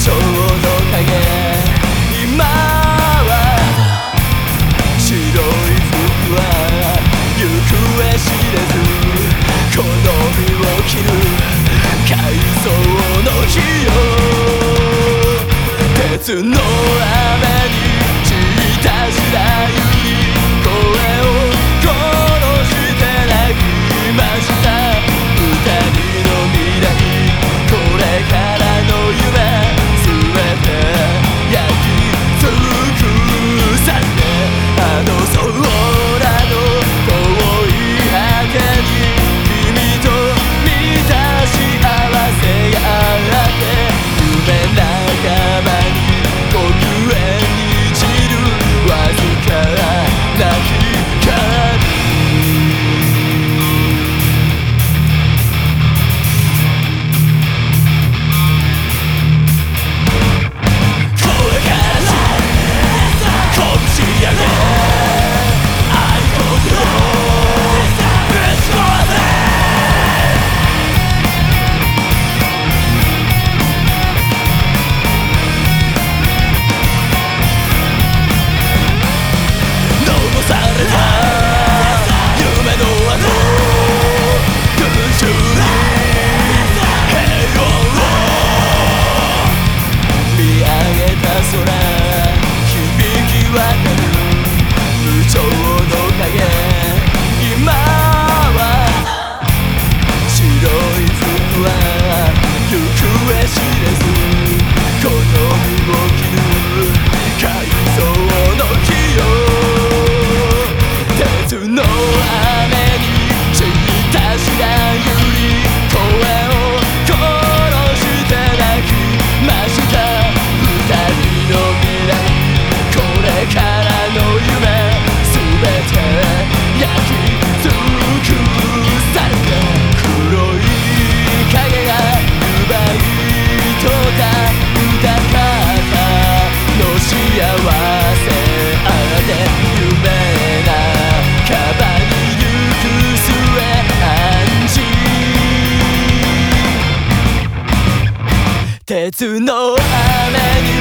ちょうど影。今は白い服は行方知れず。好みを着る海藻の日よ。鉄の愛 right 鉄の雨に